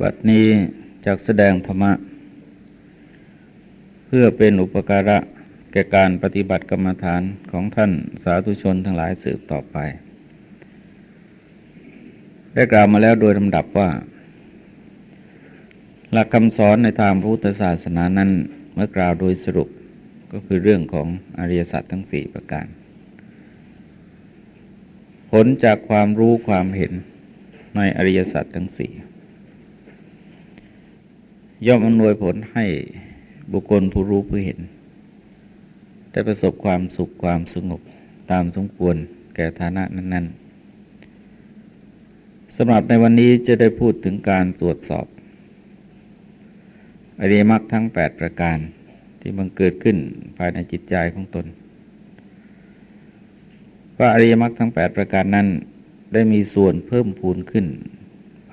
บัดนี้จากแสดงธรรมะ เพื่อเป็นอุปการะแก่การปฏิบัติกรรมฐานของท่านสาธุชนทั้งหลายสืบต่อไป ได้กล่าวมาแล้วโดยลำดับว่า หลักคำสอนในทางพุทธศาสนานั้นเมื่อกล่าวโดยสรุปก็คือเรื่องของอริยสัจทั้งสี่ประการ ผลจากความรู้ความเห็นในอริยสัจทั้งสี่ ย่อมอำนวยผลให้บุคคลผู้รู้ผู้เห็น ได้ประสบความสุขความสงบตามสมควรแก่ฐานะนั้นๆสำหรับในวันนี้จะได้พูดถึงการตรวจสอบอริยมรรคทั้ง 8 ประการที่บังเกิดขึ้นภายในจิตใจของตน ว่าอริยมรรคทั้ง 8 ประการนั้น ได้มีส่วนเพิ่มพูนขึ้น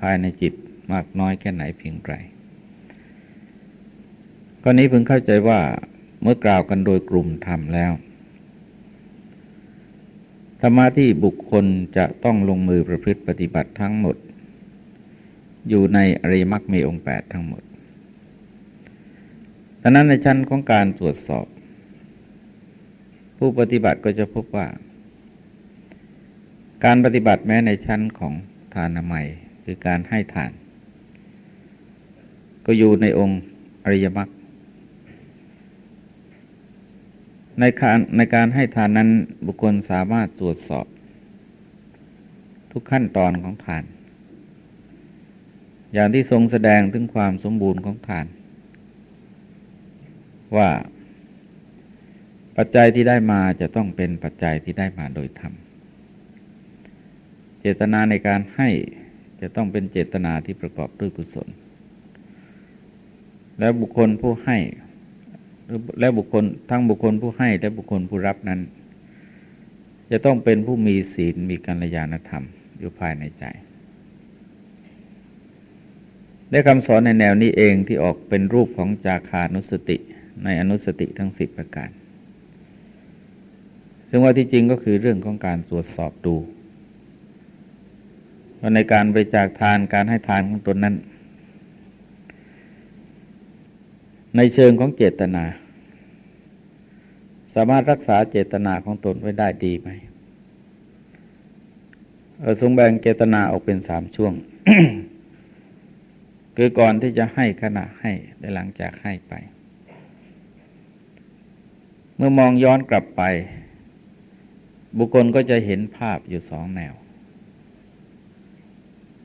ภายในจิตมากน้อยแค่ไหนเพียงไร กรณีเพิ่งเข้าใจว่าเมื่อกล่าวกันโดยกลุ่มธรรมแล้วธรรมะที่บุคคลจะต้องลงมือประพฤติปฏิบัติทั้งหมด อยู่ในอริมรรคมีองค์ 8 ทั้งหมดดังนั้นในชั้นของการตรวจสอบ ผู้ปฏิบัติก็จะพบว่า การปฏิบัติแม้ในชั้นของทานใหม่คือการให้ทาน ก็อยู่ในองค์อริยมรรค ในการในการให้ทานนั้นบุคคลสามารถตรวจสอบ ทุกขั้นตอนของทาน อย่างที่ทรงแสดงถึงความสมบูรณ์ของทาน ว่าปัจจัยที่ได้มาจะต้องเป็นปัจจัยที่ได้มาโดยธรรม เจตนาในการให้จะต้องเป็นเจตนาที่ประกอบด้วยกุศล และบุคคลผู้ให้ และบุคคลทั้งบุคคลผู้ให้และบุคคลผู้รับนั้น จะต้องเป็นผู้มีศีลมีกัลยาณธรรมอยู่ภายในใจได้คำสอนในแนวนี้เองที่ออกเป็นรูปของจาคานุสติในอนุสติทั้งสิบประการ ซึ่งว่าที่จริงก็คือเรื่องของการตรวจสอบดูว่าในการบริจาคทานการให้ทานของตนนั้น ในเชิงของเจตนา สามารถรักษาเจตนาของตนไว้ได้ดีไหมทรงแบ่งเจตนาออกเป็นสามช่วง คือก่อนที่จะให้ขณะให้และหลังจากให้ไป เมื่อมองย้อนกลับไป บุคคลก็จะเห็นภาพอยู่สองแนว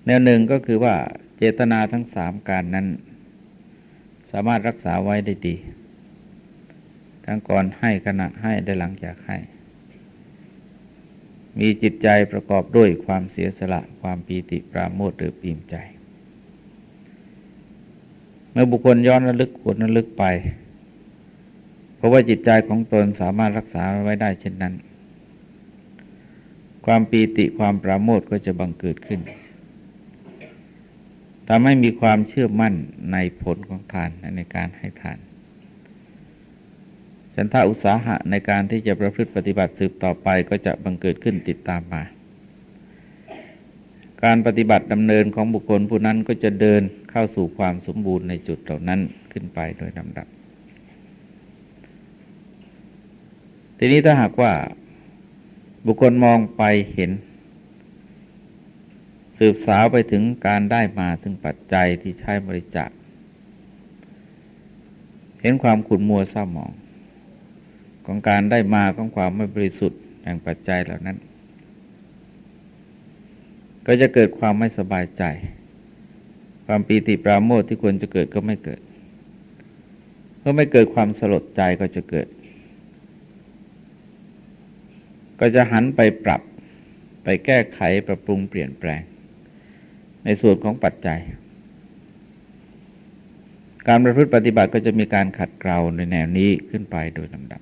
แนวหนึ่งก็คือว่าเจตนาทั้งสามการนั้น สามารถรักษาไว้ได้ดี ทั้งก่อนให้ขณะให้ได้หลังจากให้ มีจิตใจประกอบด้วยความเสียสละความปีติปราโมทหรือปีมใจ เมื่อบุคคลย้อนระลึกขวดระลึกไป เพราะว่าจิตใจของตนสามารถรักษาไว้ได้เช่นนั้น ความปีติความปราโมทก็จะบังเกิดขึ้น ทำให้มีความเชื่อมั่นในผลของทานในการให้ทาน ฉันทาอุตสาหะในการที่จะประพฤติปฏิบัติสืบต่อไปก็จะบังเกิดขึ้นติดตามมา การปฏิบัติดำเนินของบุคคลผู้นั้นก็จะเดินเข้าสู่ความสมบูรณ์ในจุดเหล่านั้นขึ้นไปโดยลำดับ ทีนี้ถ้าหากว่าบุคคลมองไปเห็น สืบสาวไปถึงการได้มาถึงปัจจัยที่ใช้บริจาค เห็นความขุ่นมัวเศร้าหมอง ของการได้มาของความไม่บริสุทธิ์แห่งปัจจัยเหล่านั้น ก็จะเกิดความไม่สบายใจ ความปีติปราโมทที่ควรจะเกิดก็ไม่เกิดเมื่อไม่เกิดความสลดใจก็จะเกิด ก็จะหันไปปรับไปแก้ไขปรับปรุงเปลี่ยนแปลง ในส่วนของปัจจัย การประพฤติปฏิบัติก็จะมีการขัดเกลาในแนวนี้ขึ้นไปโดยลำดับ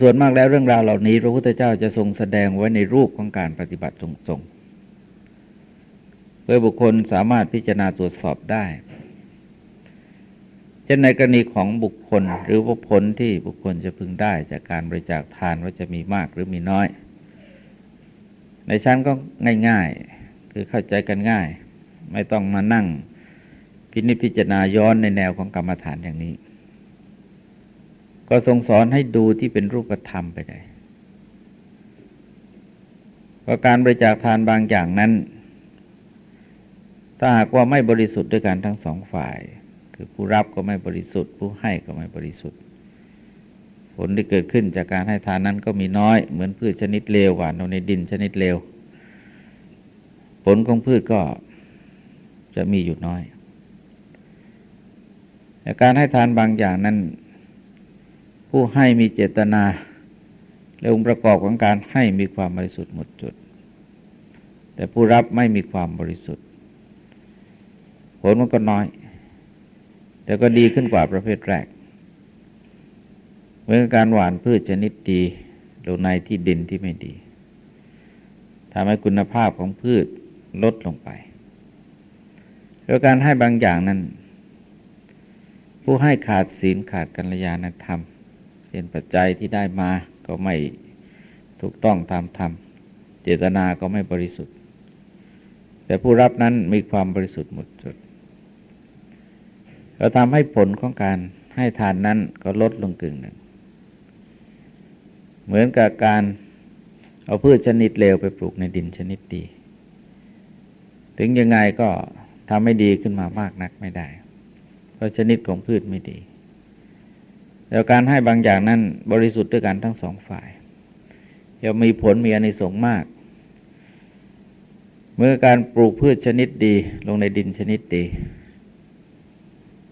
ส่วนมากแล้วเรื่องราวเหล่านี้ พระพุทธเจ้าจะทรงแสดงไว้ในรูปของการปฏิบัติทรงๆเพื่อบุคคลสามารถพิจารณาตรวจสอบได้เช่นในกรณีของบุคคลหรือว่าผลที่บุคคลจะพึงได้จากการบริจาคทานว่าจะมีมากหรือมีน้อย ในชั้นก็ง่าย ๆ คือเข้าใจกันง่าย ไม่ต้องมานั่ง พินิจพิจารณาย้อนในแนวของกรรมฐานอย่างนี้ ก็ทรงสอนให้ดูที่เป็นรูปธรรมไปได้ว่าการบริจาคทานบางอย่างนั้น ถ้าหากว่าไม่บริสุทธิ์ด้วยกันทั้งสองฝ่าย คือผู้รับก็ไม่บริสุทธิ์ ผู้ให้ก็ไม่บริสุทธิ์ ผลที่เกิดขึ้นจากการให้ทานนั้นก็มีน้อย เหมือนพืชชนิดเลวหวานลงในดินชนิดเลว ผลของพืชก็จะมีอยู่น้อยแต่การให้ทานบางอย่างนั้น ผู้ให้มีเจตนา และองค์ประกอบของการให้มีความบริสุทธิ์หมดจด แต่ผู้รับไม่มีความบริสุทธิ์ ผลมันก็น้อย แต่ก็ดีขึ้นกว่าประเภทแรก เหมือนการหว่านพืชชนิดดีลงในที่ดินที่ไม่ดีทำให้คุณภาพของพืชลดลงไปแล้วการให้บางอย่างนั้น ผู้ให้ขาดศีลขาดกัลยาณธรรมเช่นปัจจัยที่ได้มาก็ไม่ถูกต้องตามธรรม เจตนาก็ไม่บริสุทธิ์ แต่ผู้รับนั้นมีความบริสุทธิ์หมดจดเราทำให้ผลของการให้ทานนั้นก็ลดลงกึ่งหนึ่ง เหมือนกับการเอาพืชชนิดเลวไปปลูกในดินชนิดดี ถึงยังไงก็ทำให้ดีขึ้นมามากนักไม่ได้ เพราะชนิดของพืชไม่ดี แล้วการให้บางอย่างนั้นบริสุทธิ์ด้วยกันทั้งสองฝ่ายจะมีผลมีอนิสงส์มาก เมื่อการปลูกพืชชนิดดีลงในดินชนิดดี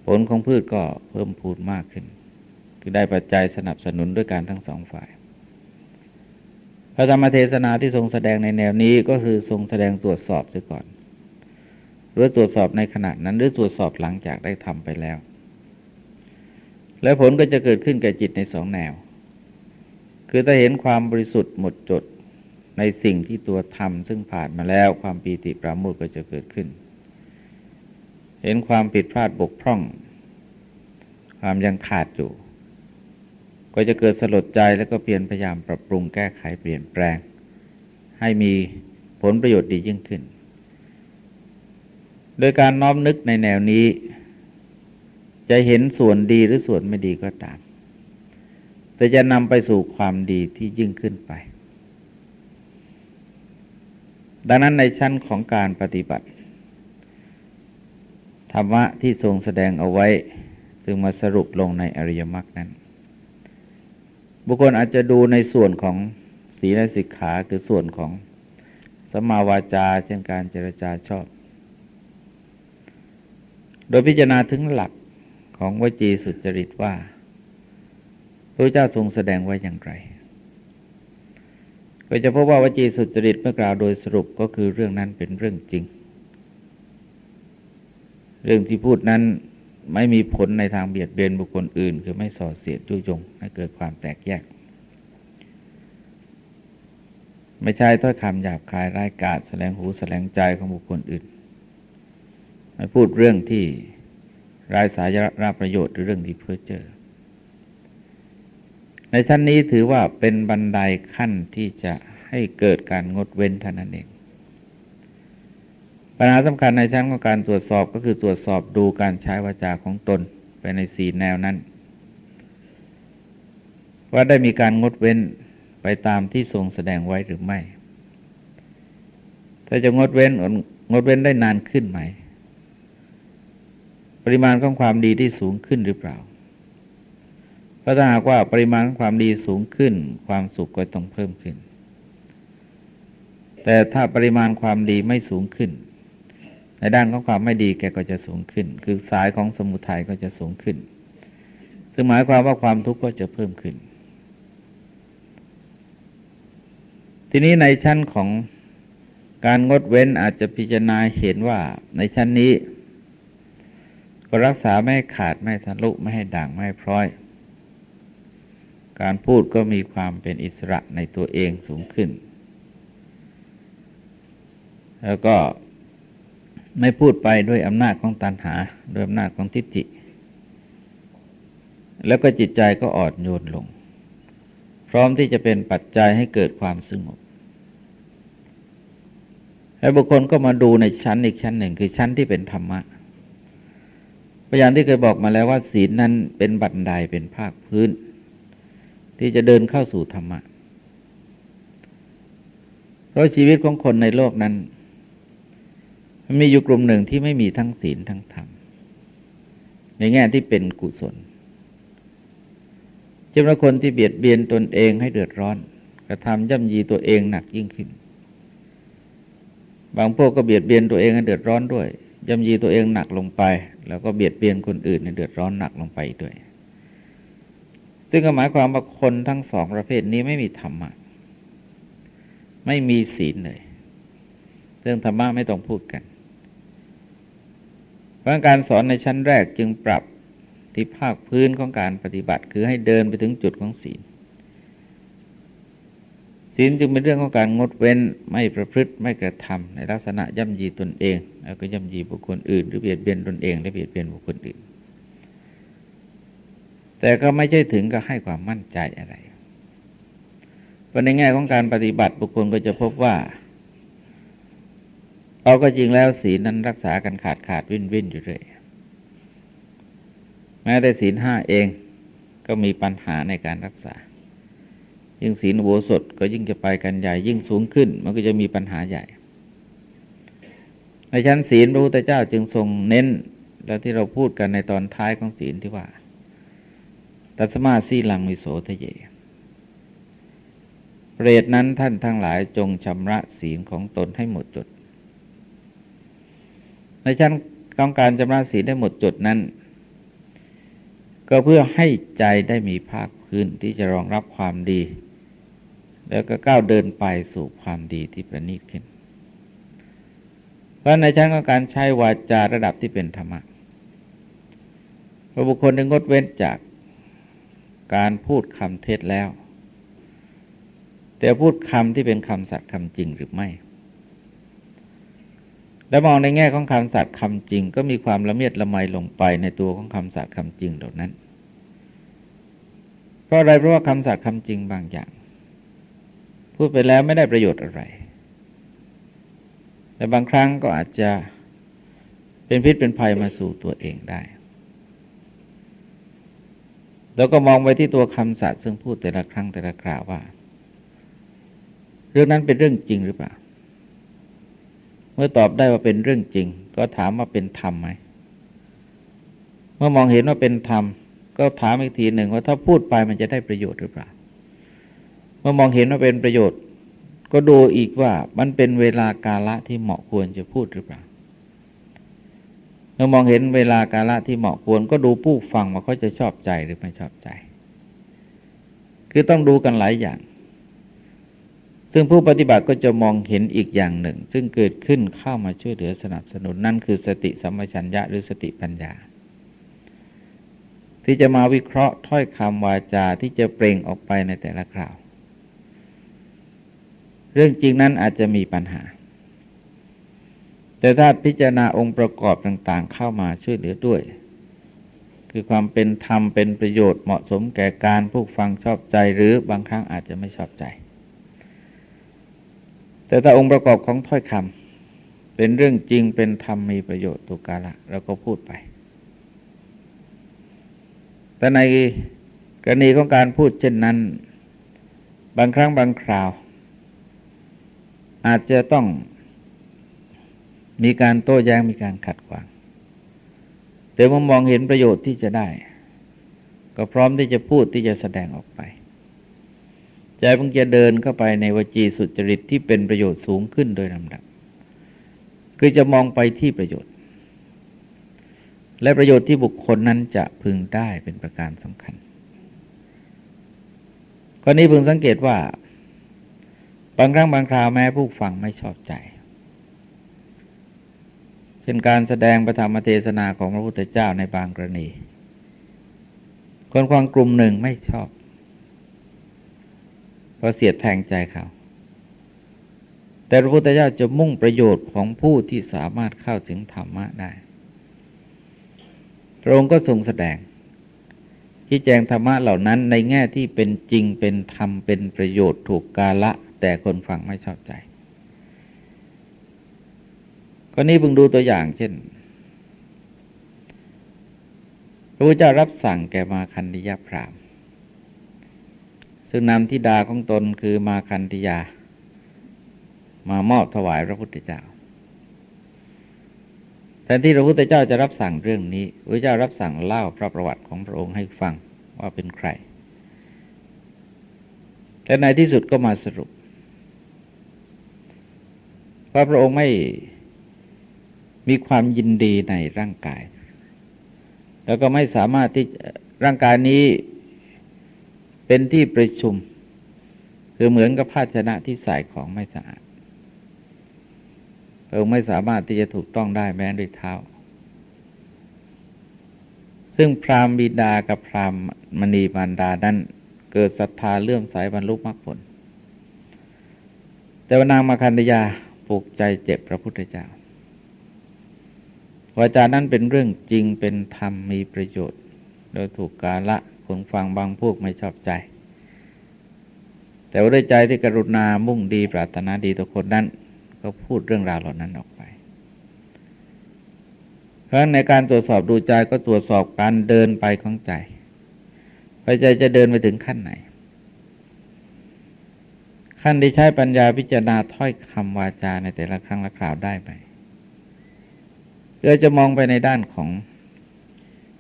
ผลของพืชก็เพิ่มพูนมากขึ้น คือได้ปัจจัยสนับสนุนด้วยการทั้งสองฝ่าย พระธรรมเทศนาที่ทรงแสดงในแนวนี้ก็คือทรงแสดงตรวจสอบเสียก่อน หรือตรวจสอบในขณะนั้นหรือตรวจสอบหลังจากได้ทำไปแล้ว และผลก็จะเกิดขึ้นแก่จิตในสองแนว คือถ้าเห็นความบริสุทธิ์หมดจดในสิ่งที่ตัวทำซึ่งผ่านมาแล้วความปีติปราโมทก็จะเกิดขึ้น เห็นความผิดพลาดบกพร่อง ความยังขาดอยู่ ก็จะเกิดสลดใจแล้วก็เปลี่ยนพยายามปรับปรุงแก้ไขเปลี่ยนแปลง ให้มีผลประโยชน์ดียิ่งขึ้น โดยการน้อมนึกในแนวนี้ จะเห็นส่วนดีหรือส่วนไม่ดีก็ตาม แต่จะนำไปสู่ความดีที่ยิ่งขึ้นไป ดังนั้นในชั้นของการปฏิบัติ ธรรมะที่ทรงแสดงเอาไว้ ซึ่งมาสรุปลงในอริยมรรคนั้น บุคคลอาจจะดูในส่วนของศีลสิกขาคือส่วนของสมาวาจาเช่นการเจรจาชอบ โดยพิจารณาถึงหลักของวจีสุจริตว่าพระเจ้าทรงแสดงไว้อย่างไร ก็จะพบว่าวจีสุจริตเมื่อกล่าวโดยสรุปก็คือเรื่องนั้นเป็นเรื่องจริง เรื่องที่พูดนั้น ไม่มีผลในทางเบียดเบียนบุคคลอื่น คือไม่ส่อเสียดยุยงให้เกิดความแตกแยก ไม่ใช่ถ้อยคำหยาบคายร้ายกาจแสดงหูแสดงใจของบุคคลอื่น ไม่พูดเรื่องที่รายสายราประโยชน์หรือเรื่องที่เพื่อเจอในชั้นนี้ถือว่าเป็นบันไดขั้นที่จะให้เกิดการงดเว้นเท่านั้นเอง ปัญหาสำคัญในชั้นของการตรวจสอบก็คือตรวจสอบดูการใช้วาจาของตนไปในสีแนวนั้น ว่าได้มีการงดเว้นไปตามที่ทรงแสดงไว้หรือไม่ ถ้าจะงดเว้นงดเว้นได้นานขึ้นไหม ปริมาณของความดีที่สูงขึ้นหรือเปล่า เพราะถ้าหากว่าปริมาณของความดีสูงขึ้น ความสุขก็ต้องเพิ่มขึ้น แต่ถ้าปริมาณความดีไม่สูงขึ้น ด้านของความไม่ดีแกก็จะสูงขึ้น คือสายของสมุทัยก็จะสูงขึ้น ซึ่งหมายความว่าความทุกข์ก็จะเพิ่มขึ้น ทีนี้ในชั้นของการงดเว้นอาจจะพิจารณาเห็นว่าในชั้นนี้ ก็รักษาไม่ขาดไม่ทะลุไม่ให้ด่างไม่พร้อย การพูดก็มีความเป็นอิสระในตัวเองสูงขึ้น แล้วก็ ไม่พูดไปด้วยอำนาจของตันหาด้วยอำนาจของทิฏฐิ แล้วก็จิตใจก็อ่อนโยนลง พร้อมที่จะเป็นปัจจัยให้เกิดความสงบแล้วบุคคลก็มาดูในชั้นอีกชั้นหนึ่งคือชั้นที่เป็นธรรมะพยานที่เคยบอกมาแล้วว่าศีลนั้นเป็นบันไดเป็นภาคพื้น ที่จะเดินเข้าสู่ธรรมะ เพราะชีวิตของคนในโลกนั้น มันมีอยู่กลุ่มหนึ่งที่ไม่มีทั้งศีลทั้งธรรม ในแง่ที่เป็นกุศลเช่นว่าคนที่เบียดเบียนตนเองให้เดือดร้อน กระทำย่ำยีตัวเองหนักยิ่งขึ้น บางพวกก็เบียดเบียนตัวเองให้เดือดร้อนด้วยย่ำยีตัวเองหนักลงไป แล้วก็เบียดเบียนคนอื่นให้เดือดร้อนหนักลงไปด้วย ซึ่งหมายความว่าคนทั้งสองประเภทนี้ไม่มีธรรมะไม่มีศีลเลยเรื่องธรรมะไม่ต้องพูดกัน ราะการสอนในชั้นแรกจึงปรับที่ภาคพื้นของการปฏิบัติ คือให้เดินไปถึงจุดของศีล ศีลจึงเป็นเรื่องของการงดเว้นไม่ประพฤติไม่กระทำในลักษณะย่ำยีตนเอง แล้วก็ย่ำยีบุคคลอื่น หรือเบียดเบียนตนเอง และเบียดเบียนบุคคลอื่น แต่ก็ไม่ใช่ถึงกับให้ความมั่นใจอะไรเพราะในแง่ของการปฏิบัติบุคคลก็จะพบว่า เอาก็จริงแล้วศีลนั้นรักษากันขาดขาดวิ่นวิ่นอยู่เลยแม้แต่ศีลห้าเองก็มีปัญหาในการรักษา ยิ่งศีลโวสดก็ยิ่งจะไปกันใหญ่ยิ่งสูงขึ้น มันก็จะมีปัญหาใหญ่ ในชั้นศีลพระพุทธเจ้าจึงทรงเน้นแล้วที่เราพูดกันในตอนท้ายของศีลที่ว่าตัสมาสีลังมิโสทะเยเปรตนั้นท่านทั้งหลายจงชำระศีลของตนให้หมดจด ในชั้นของการจำระศีลได้หมดจดนั้น ก็เพื่อให้ใจได้มีภาคพื้นที่จะรองรับความดี แล้วก็ก้าวเดินไปสู่ความดีที่ประณีตขึ้น เพราะในชั้นของการใช้วาจาระดับที่เป็นธรรมะพระบุคคลได้งดเว้นจากการพูดคำเท็จแล้ว แต่พูดคำที่เป็นคำสัตย์คำจริงหรือไม่ แล้มองในแง่ของคำสัตย์คำจริง ก็มีความละเมียดละไมลงไปในตัวของคำสัตย์คำจริงเหล่านั้น เพราะอะไรเพราะว่าคำสัตย์คำจริงบางอย่าง พูดไปแล้วไม่ได้ประโยชน์อะไร แต่บางครั้งก็อาจจะเป็นพิษเป็นภัยมาสู่ตัวเองได้ แล้วก็มองไปที่ตัวคำสัตย์ซึ่งพูดแต่ละครั้งแต่ละคราวว่า เรื่องนั้นเป็นเรื่องจริงหรือเปล่า เมื่อตอบได้ว่าเป็นเรื่องจริง ก็ถามว่าเป็นธรรมไหม เมื่อมองเห็นว่าเป็นธรรม ก็ถามอีกทีหนึ่งว่าถ้าพูดไปมันจะได้ประโยชน์หรือเปล่า เมื่อมองเห็นว่าเป็นประโยชน์ ก็ดูอีกว่ามันเป็นเวลากาละที่เหมาะควรจะพูดหรือเปล่า เมื่อมองเห็นเวลากาละที่เหมาะควร ก็ดูผู้ฟังว่าเขาจะชอบใจหรือไม่ชอบใจ คือต้องดูกันหลายอย่าง ซึ่งผู้ปฏิบัติก็จะมองเห็นอีกอย่างหนึ่ง ซึ่งเกิดขึ้นเข้ามาช่วยเหลือสนับสนุนนั่นคือสติสัมปชัญญะหรือสติปัญญา ที่จะมาวิเคราะห์ถ้อยคำวาจาที่จะเปล่งออกไปในแต่ละคราว เรื่องจริงนั้นอาจจะมีปัญหา แต่ถ้าพิจารณาองค์ประกอบต่างๆ เข้ามาช่วยเหลือด้วยคือความเป็นธรรมเป็นประโยชน์เหมาะสมแก่การผู้ฟังชอบใจหรือบางครั้งอาจจะไม่ชอบใจ แต่ถ้าองค์ประกอบของถ้อยคำเป็นเรื่องจริงเป็นธรรมมีประโยชน์ตุกาละเราก็พูดไป แต่ในกรณีของการพูดเช่นนั้น บางครั้งบางคราว อาจจะต้องมีการโต้แย้งมีการขัดขวาง แต่เมื่อมองเห็นประโยชน์ที่จะได้ ก็พร้อมที่จะพูดที่จะแสดงออกไป ใจเพิ่งจะเดินเข้าไปในวจีสุจริตที่เป็นประโยชน์สูงขึ้นโดยลำดับ คือจะมองไปที่ประโยชน์ และประโยชน์ที่บุคคลนั้นจะพึงได้เป็นประการสำคัญข้อนี้พึงสังเกตว่า บางครั้งบางคราวแม้ผู้ฟังไม่ชอบใจ เช่นการแสดงประธรรมเทศนาของพระพุทธเจ้าในบางกรณี คนฟังกลุ่มหนึ่งไม่ชอบ เพราะเสียดแทงใจเขา แต่พระพุทธเจ้าจะมุ่งประโยชน์ของผู้ที่สามารถเข้าถึงธรรมะได้ พระองค์ก็ทรงแสดงที่แจงธรรมะเหล่านั้นในแง่ที่เป็นจริงเป็นธรรมเป็นประโยชน์ถูกกาละ แต่คนฟังไม่ชอบใจ ก็นี้พึงดูตัวอย่างเช่น พระพุทธเจ้ารับสั่งแก่มาคันธิยาพราม ซึ่งนำทิดาของตนคือมาคันธิยา มามอบถวายพระพุทธเจ้าแทนที่พระพุทธเจ้าจะรับสั่งเรื่องนี้พระเจ้ารับสั่งเล่าพระประวัติของพระองค์ให้ฟังว่าเป็นใคร และในที่สุดก็มาสรุปว่าพระองค์ไม่มีความยินดีในร่างกาย แล้วก็ไม่สามารถที่ร่างกายนี้ เป็นที่ประชุม คือเหมือนกับภาชนะที่ใส่ของไม่สะอาดพระองค์ไม่สามารถที่จะถูกต้องได้แม้ด้วยเท้า ซึ่งพรามบิดากับพรามมณีมารดานั้นเกิดศรัทธาเลื่อมสายบรรลุมรรคผล แต่ว่านางมาคันธยาปลูกใจเจ็บพระพุทธเจ้าวาจานั้นเป็นเรื่องจริงเป็นธรรมมีประโยชน์ โดยถูกกาละ คนฟังบางพวกไม่ชอบใจ แต่ว่าด้วยใจที่กรุณามุ่งดีปรารถนาดีต่อคนนั้น ก็พูดเรื่องราวเหล่านั้นออกไป เพราะในการตรวจสอบดูใจก็ตรวจสอบการเดินไปของใจไปใจจะเดินไปถึงขั้นไหน ขั้นที่ใช้ปัญญาพิจารณาถ้อยคำวาจาในแต่ละครั้งละคราวได้ไหมเพื่อจะมองไปในด้านของ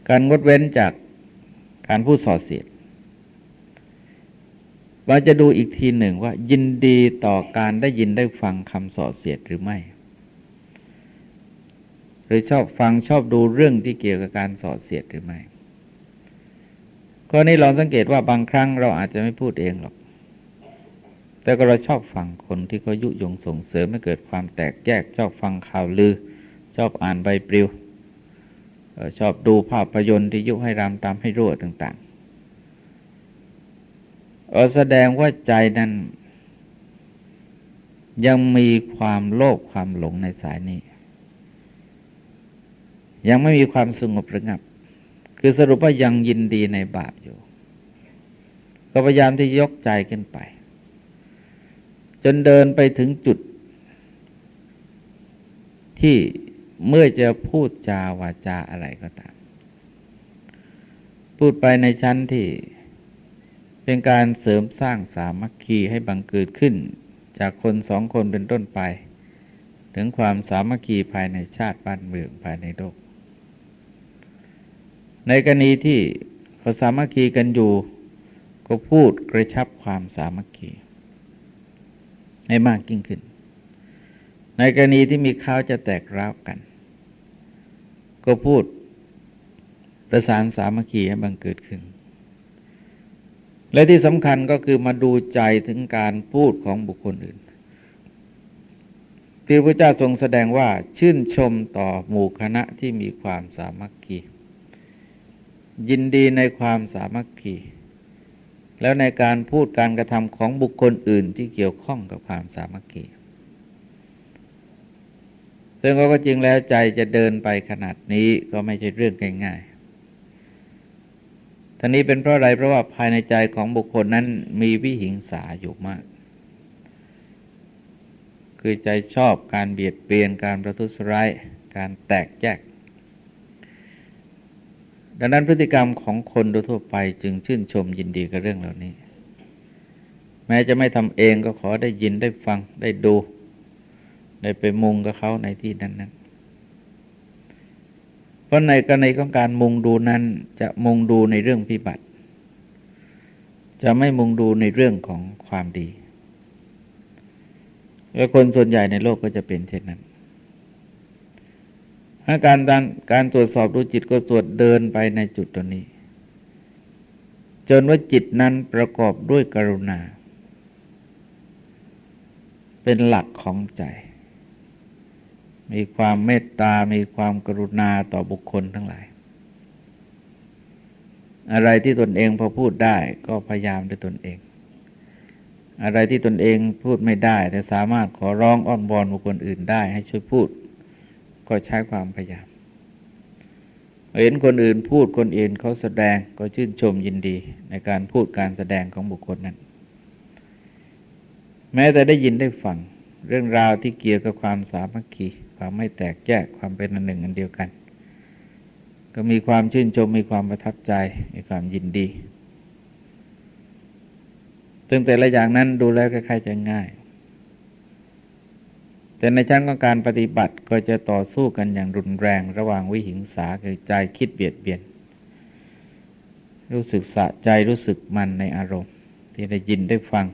การงดเว้นจาก การพูดส่อเสียดเราจะดูอีกทีหนึ่งว่า ยินดีต่อการได้ยินได้ฟังคำส่อเสียดหรือไม่ หรือชอบฟังชอบดูเรื่องที่เกี่ยวกับการส่อเสียดหรือไม่ข้อนี้ลองสังเกตว่าบางครั้งเราอาจจะไม่พูดเองหรอก แต่ก็เราชอบฟังคนที่เขายุยงส่งเสริมให้เกิดความแตกแยกชอบฟังข่าวลือ ชอบอ่านใบปลิว ชอบดูภาพยนตร์ที่ยุให้รำตามให้รั่วต่างๆแสดงว่าใจนั้น ยังมีความโลภความหลงในสายนี้ ยังไม่มีความสงบระงับ คือสรุปว่ายังยินดีในบาปอยู่ ก็พยายามที่ยกใจขึ้นไป จนเดินไปถึงจุดที่ เมื่อจะพูดจาวาจาอะไรก็ตาม พูดไปในชั้นที่เป็นการเสริมสร้างสามัคคีให้บังเกิดขึ้น จากคนสองคนเป็นต้นไป ถึงความสามัคคีภายในชาติบ้านเมืองภายในโลก ในกรณีที่เขาสามัคคีกันอยู่ ก็พูดกระชับความสามัคคีให้มากยิ่งขึ้น ในกรณีที่มีข้าวจะแตกร้าวกัน ก็พูดประสานสามัคคีให้บังเกิดขึ้น และที่สำคัญก็คือมาดูใจถึงการพูดของบุคคลอื่นที่พระเจ้าทรงแสดงว่าชื่นชมต่อหมู่คณะที่มีความสามัคคี ยินดีในความสามัคคี แล้วในการพูดการกระทำของบุคคลอื่นที่เกี่ยวข้องกับความสามัคคี ซึ่งก็จริงแล้วใจจะเดินไปขนาดนี้ก็ไม่ใช่เรื่องง่ายๆท่านี้เป็นเพราะอะไรเพราะว่าภายในใจของบุคคลนั้นมีวิหิงสาอยู่มาก คือใจชอบการเบียดเบียนการประทุษร้าย การแตกแยก ดังนั้นพฤติกรรมของคนโดยทั่วไปจึงชื่นชมยินดีกับเรื่องเหล่านี้ แม้จะไม่ทำเองก็ขอได้ยินได้ฟังได้ดู ได้ไปมุงกับเขาในที่นั้นนั้นเพราะในกรณีของการมุงดูนั้น จะมุงดูในเรื่องพิบัติ จะไม่มุงดูในเรื่องของความดี และคนส่วนใหญ่ในโลกก็จะเป็นเช่นนั้นถ้าการการตรวจสอบดูจิตก็ตรวจเดินไปในจุดตัวนี้ จนว่าจิตนั้นประกอบด้วยกรุณา เป็นหลักของใจ มีความเมตตา มีความกรุณาต่อบุคคลทั้งหลาย อะไรที่ตนเองพอพูดได้ก็พยายามด้วยตนเอง อะไรที่ตนเองพูดไม่ได้ แต่สามารถขอร้องอ้อนวอนบุคคลอื่นได้ให้ช่วยพูด ก็ใช้ความพยายาม เห็นคนอื่นพูดคนอื่นเขาแสดงก็ชื่นชมยินดีในการพูดการแสดงของบุคคลนั้น แม้แต่ได้ยินได้ฟังเรื่องราวที่เกี่ยวกับความสามัคคี ความไม่แตกแยกความเป็นอันหนึ่งอันเดียวกัน ก็มีความชื่นชมมีความประทับใจ มีความยินดีซึ่งแต่ละอย่างนั้นดูแล้วคล้ายๆจะง่าย แต่ในชั้นของการปฏิบัติก็จะต่อสู้กันอย่างรุนแรง ระหว่างวิหิงสาคือใจคิดเบียดเบียน รู้สึกสะใจรู้สึกมันในอารมณ์ ที่ได้ยินได้ฟัง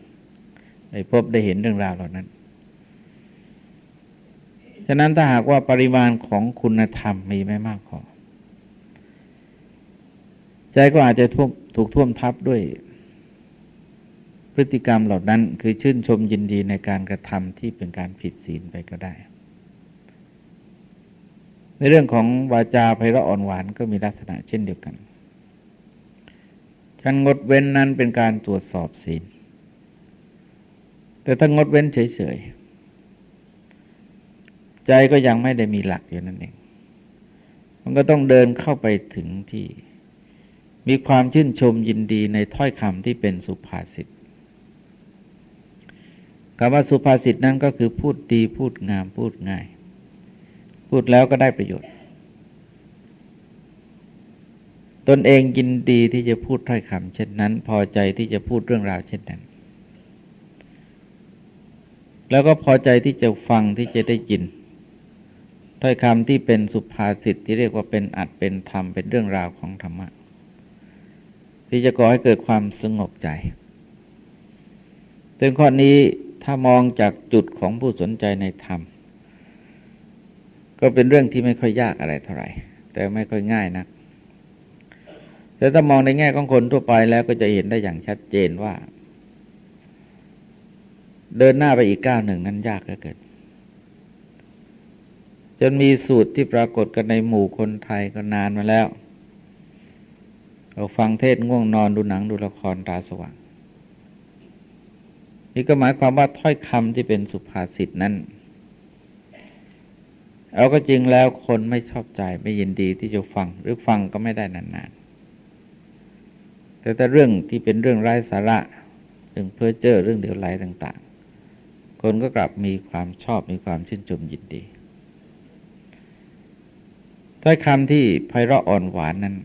ได้พบได้เห็นเรื่องราวเหล่านั้น ฉะนั้นถ้าหากว่าปริมาณของคุณธรรมมีไม่มากพอใจก็อาจจะถูกท่วมทับด้วย พฤติกรรมเหล่านั้น คือชื่นชมยินดีในการกระทำที่เป็นการผิดศีลไปก็ได้ ในเรื่องของวาจาไพเราะอ่อนหวานก็มีลักษณะเช่นเดียวกันการงดเว้นนั้นเป็นการตรวจสอบศีล แต่ถ้างดเว้นเฉยๆ ใจก็ยังไม่ได้มีหลักอยู่นั่นเอง มันก็ต้องเดินเข้าไปถึงที่ มีความชื่นชมยินดีในถ้อยคำที่เป็นสุภาษิตคำว่าสุภาษิตนั้นก็คือพูดดีพูดงามพูดง่าย พูดแล้วก็ได้ประโยชน์ ตนเองยินดีที่จะพูดถ้อยคำเช่นนั้น พอใจที่จะพูดเรื่องราวเช่นนั้น แล้วก็พอใจที่จะฟังที่จะได้ยิน ถ้อยคำที่เป็นสุภาษิตที่เรียกว่าเป็นอัดเป็นธรรมเป็นเรื่องราวของธรรมะ ที่จะก่อให้เกิดความสงบใจถึงข้อนี้ถ้ามองจากจุดของผู้สนใจในธรรม ก็เป็นเรื่องที่ไม่ค่อยยากอะไรเท่าไหร่ แต่ไม่ค่อยง่ายนะแต่ถ้ามองในแง่ของคนทั่วไปแล้วก็จะเห็นได้อย่างชัดเจนว่า เดินหน้าไปอีกก้าวหนึ่งนั้นยากเหลือเกิน จนมีสูตรที่ปรากฏกันในหมู่คนไทยก็นานมาแล้วเราฟังเทศง่วงนอนดูหนังดูละครตาสว่าง นี่ก็หมายความว่าถ้อยคำที่เป็นสุภาษิตนั้นเอาก็จริงแล้วคนไม่ชอบใจไม่ยินดีที่จะฟังหรือฟังก็ไม่ได้นานๆ แต่แต่เรื่องที่เป็นเรื่องไร้สาระเรื่องเพ้อเจ้อเรื่องเดียวไหลต่าง ๆ คนก็กลับมีความชอบมีความชื่นชมยินดี ถ้อยคำที่ไพเราะอ่อนหวานนั้น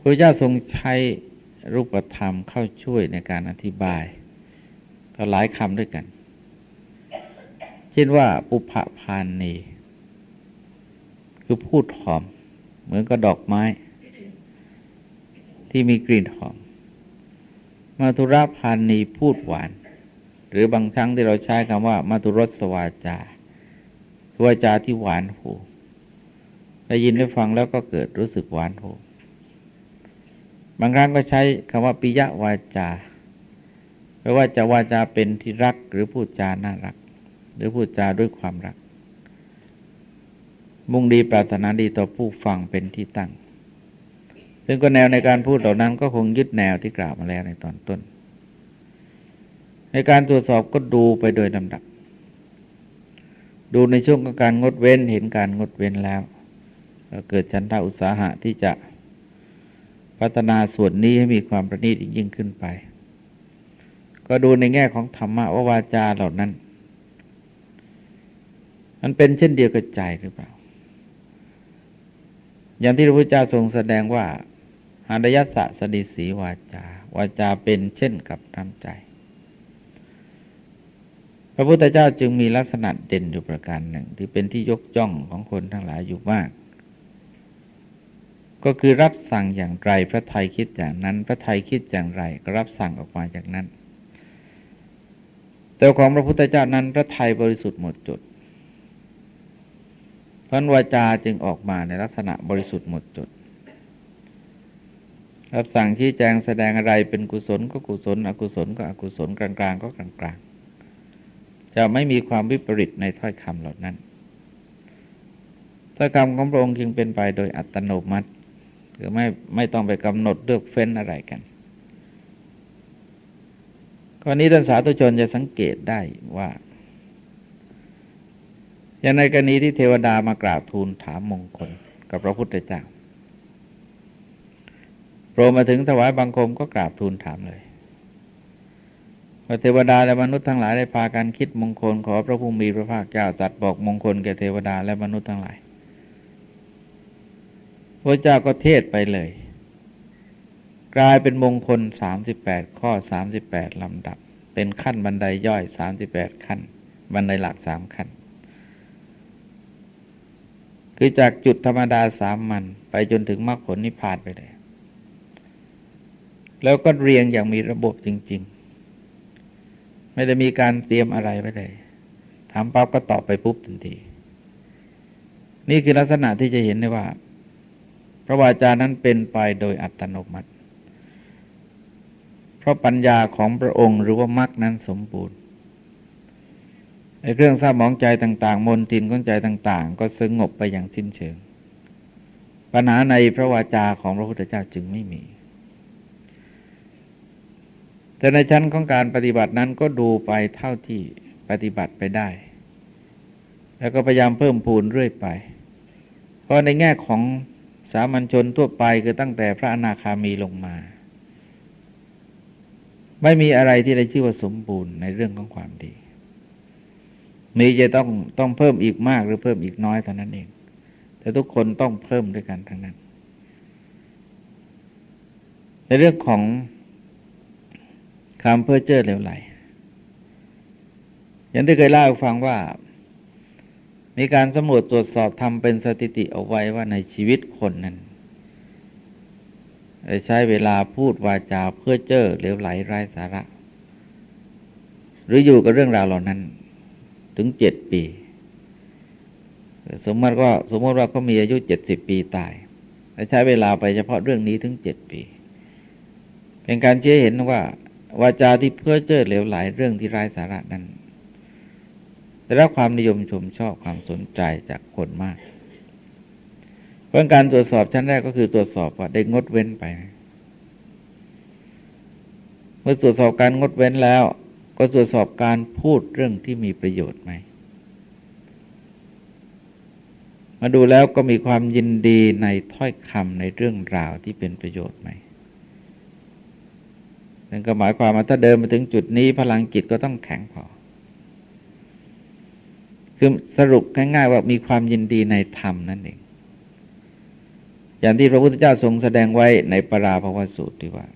พระเจ้าทรงใช้รูปธรรมเข้าช่วยในการอธิบาย ก็หลายคำด้วยกัน เช่นว่าปุพพานนีคือพูดหอม เหมือนกับดอกไม้ ที่มีกลิ่นหอม มาตุรพานนีพูดหวาน หรือบางครั้งที่เราใช้คำว่า มาตุรสวาจา วาจาที่หวานหูได้ยินได้ฟังแล้วก็เกิดรู้สึกหวานหูบางครั้งก็ใช้คำว่าปิยวาจาแปลว่าจะวาจาเป็นที่รักหรือพูดจาน่ารัก หรือพูดจาด้วยความรัก มุ่งดีปรารถนาดีต่อผู้ฟังเป็นที่ตั้ง ซึ่งก็แนวในการพูดเหล่านั้นก็คงยึดแนวที่กล่าวมาแล้วในตอนต้น ในการตรวจสอบก็ดูไปโดยลำดับ ดูในช่วงของการงดเว้นเห็นการงดเว้นแล้วเกิดฉันทาอุตสาหะที่จะพัฒนาส่วนนี้ให้มีความประณีตยิ่งขึ้นไป ก็ดูในแง่ของธรรมะว่าวาจาเหล่านั้น มันเป็นเช่นเดียวกับใจหรือเปล่า อย่างที่พระพุทธเจ้าทรงแสดงว่าหาดยัสสะสดิสีวาจา วาจาเป็นเช่นกับน้ำใจ พระพุทธเจ้าจึงมีลักษณะเด่นอยู่ประการหนึ่ง ที่เป็นที่ยกย่องของคนทั้งหลายอยู่มาก ก็คือรับสั่งอย่างไรพระไทยคิดอย่างนั้น พระไทยคิดอย่างไรก็รับสั่งออกมาจากนั้น แต่ของพระพุทธเจ้านั้นพระไทยบริสุทธิ์หมดจดพันวาจาจึงออกมาในลักษณะบริสุทธิ์หมดจดรับสั่งชี้แจงแสดงอะไรเป็นกุศลก็กุศล อกุศลก็อกุศลกลางๆ ก็กลางๆ จะไม่มีความวิปริตในถ้อยคำเหล่านั้นถ้อยคำของพระองค์จึงเป็นไปโดยอัตโนมัติคือไม่ไม่ต้องไปกำหนดเลือกเฟ้นอะไรกันข้อนี้ท่านสาธุชนจะสังเกตได้ว่า อย่างในกรณีที่เทวดามากราบทูลถามมงคล กับพระพุทธเจ้าโปรมาถึงถวายบังคมก็กราบทูลถามเลย เทวดาและมนุษย์ทั้งหลายได้พากันคิดมงคลขอพระผู้มีพระภาคเจ้าจัดบอกมงคลแก่เทวดาและมนุษย์ทั้งหลายพระเจ้าก็เทศไปเลย กลายเป็นมงคล 38 ข้อ 38 ลำดับ เป็นขั้นบันไดย่อย 38 ขั้น บันไดหลักสามขั้น คือจากจุดธรรมดาสามมัน ไปจนถึงมรรคผลนิพพานไปเลย แล้วก็เรียงอย่างมีระบบจริง ไม่ได้มีการเตรียมอะไรไว้เลยถามปั๊บก็ตอบไปปุ๊บทันที นี่คือลักษณะที่จะเห็นได้ว่า พระวาจานั้นเป็นไปโดยอัตโนมัติ เพราะปัญญาของพระองค์หรือว่ามรรคนั้นสมบูรณ์ในเครื่องทราบมองใจต่างๆ มนตินของใจต่าง ๆ ก็สงบไปอย่างสิ้นเชิง ปัญหาในพระวาจาของพระพุทธเจ้าจึงไม่มี แต่ในชั้นของการปฏิบัตินั้นก็ดูไปเท่าที่ปฏิบัติไปได้ แล้วก็พยายามเพิ่มพูนเรื่อยไป เพราะในแง่ของสามัญชนทั่วไปคือตั้งแต่พระอนาคามีลงมา ไม่มีอะไรที่ได้ชื่อว่าสมบูรณ์ในเรื่องของความดี มีจะต้องต้องเพิ่มอีกมากหรือเพิ่มอีกน้อยเท่านั้นเอง แต่ทุกคนต้องเพิ่มด้วยกันทั้งนั้น ในเรื่องของ คำเพื่อเจ้อเหลวไหลอย่างที่เคยเล่าให้ฟังว่า มีการสำรวจตรวจสอบทำเป็นสถิติเอาไว้ว่าในชีวิตคนนั้นใช้เวลาพูดวาจาเพื่อเจ้อเหลวไหลไร้สาระ หรืออยู่กับเรื่องราวเหล่านั้น ถึงเจ็ดปี สมมติว่าสมมติว่าเขามีอายุเจ็ดสิบปีตายใช้เวลาไปเฉพาะเรื่องนี้ถึงเจ็ดปี เป็นการเชื่อเห็นว่า วาจาที่เพื่อเจ้อเหลวไหลเรื่องที่ไร้สาระนั้นได้รับความนิยมชมชอบความสนใจจากคนมากเพราะการตรวจสอบชั้นแรกก็คือตรวจสอบว่าได้งดเว้นไป เมื่อตรวจสอบการงดเว้นแล้ว ก็ตรวจสอบการพูดเรื่องที่มีประโยชน์ไหมมาดูแล้วก็มีความยินดีในถ้อยคำในเรื่องราวที่เป็นประโยชน์ไหม นั่นก็หมายความว่าถ้าเดินมาถึงจุดนี้พลังจิตก็ต้องแข็งพอ คือสรุปง่ายๆว่ามีความยินดีในธรรมนั่นเอง อย่างที่พระพุทธเจ้าทรงแสดงไว้ในปราภวสูตรที่ว่า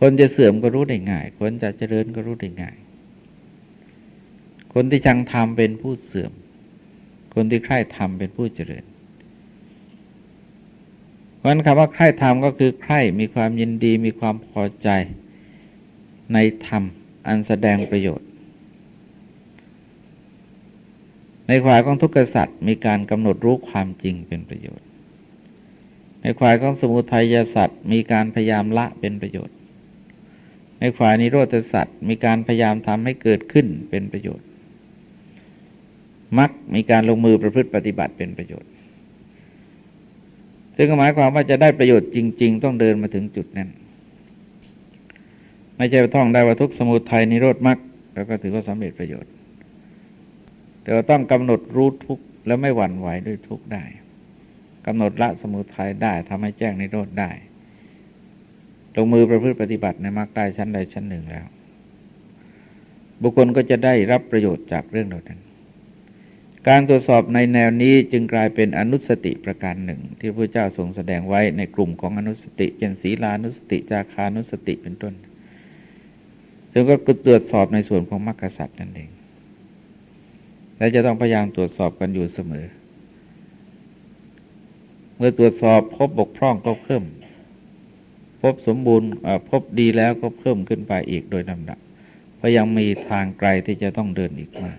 คนจะเสื่อมก็รู้ได้ง่าย คนจะเจริญก็รู้ได้ง่าย คนที่ชังธรรมเป็นผู้เสื่อม คนที่ใคร่ธรรมเป็นผู้เจริญ เพราะนั้นคำว่าใคร่ธรรมก็คือใคร่มีความยินดีมีความพอใจ ในธรรมอันแสดงประโยชน์ ในขวายของทุกขสัตว์มีการกำหนดรู้ความจริงเป็นประโยชน์ ในขวายของสมุทัยสัตว์มีการพยายามละเป็นประโยชน์ ในขวายนิโรธสัตว์มีการพยายามทำให้เกิดขึ้นเป็นประโยชน์มักมีการลงมือประพฤติปฏิบัติเป็นประโยชน์ ซึ่งหมายความว่าจะได้ประโยชน์จริง ๆ ต้องเดินมาถึงจุดนั้น ไม่ใช่ท่องได้ว่าทุกสมุทัยนิโรธมรรคแล้วก็ถือว่าสำเร็จประโยชน์ แต่ว่าต้องกำหนดรู้ทุกแล้วไม่หวั่นไหวด้วยทุกได้กำหนดละสมุทัยได้ทำให้แจ้งนิโรธได้ลงมือประพฤติปฏิบัติในมรรคได้ชั้นใดชั้นหนึ่งแล้ว บุคคลก็จะได้รับประโยชน์จากเรื่องเหล่านั้น การตรวจสอบในแนวนี้จึงกลายเป็นอนุสติประการหนึ่ง ที่พระเจ้าทรงแสดงไว้ในกลุ่มของอนุสติเช่นศีลานุสติจาคานุสติเป็นต้นซึ่งก็ตรวจสอบในส่วนของมรรคสัตว์นั่นเองและจะต้องพยายามตรวจสอบกันอยู่เสมอ เมื่อตรวจสอบพบบกพร่องก็เพิ่ม พบสมบูรณ์พบดีแล้วก็เพิ่มขึ้นไปอีกโดยลำดับเพราะยังมีทางไกลที่จะต้องเดินอีกมาก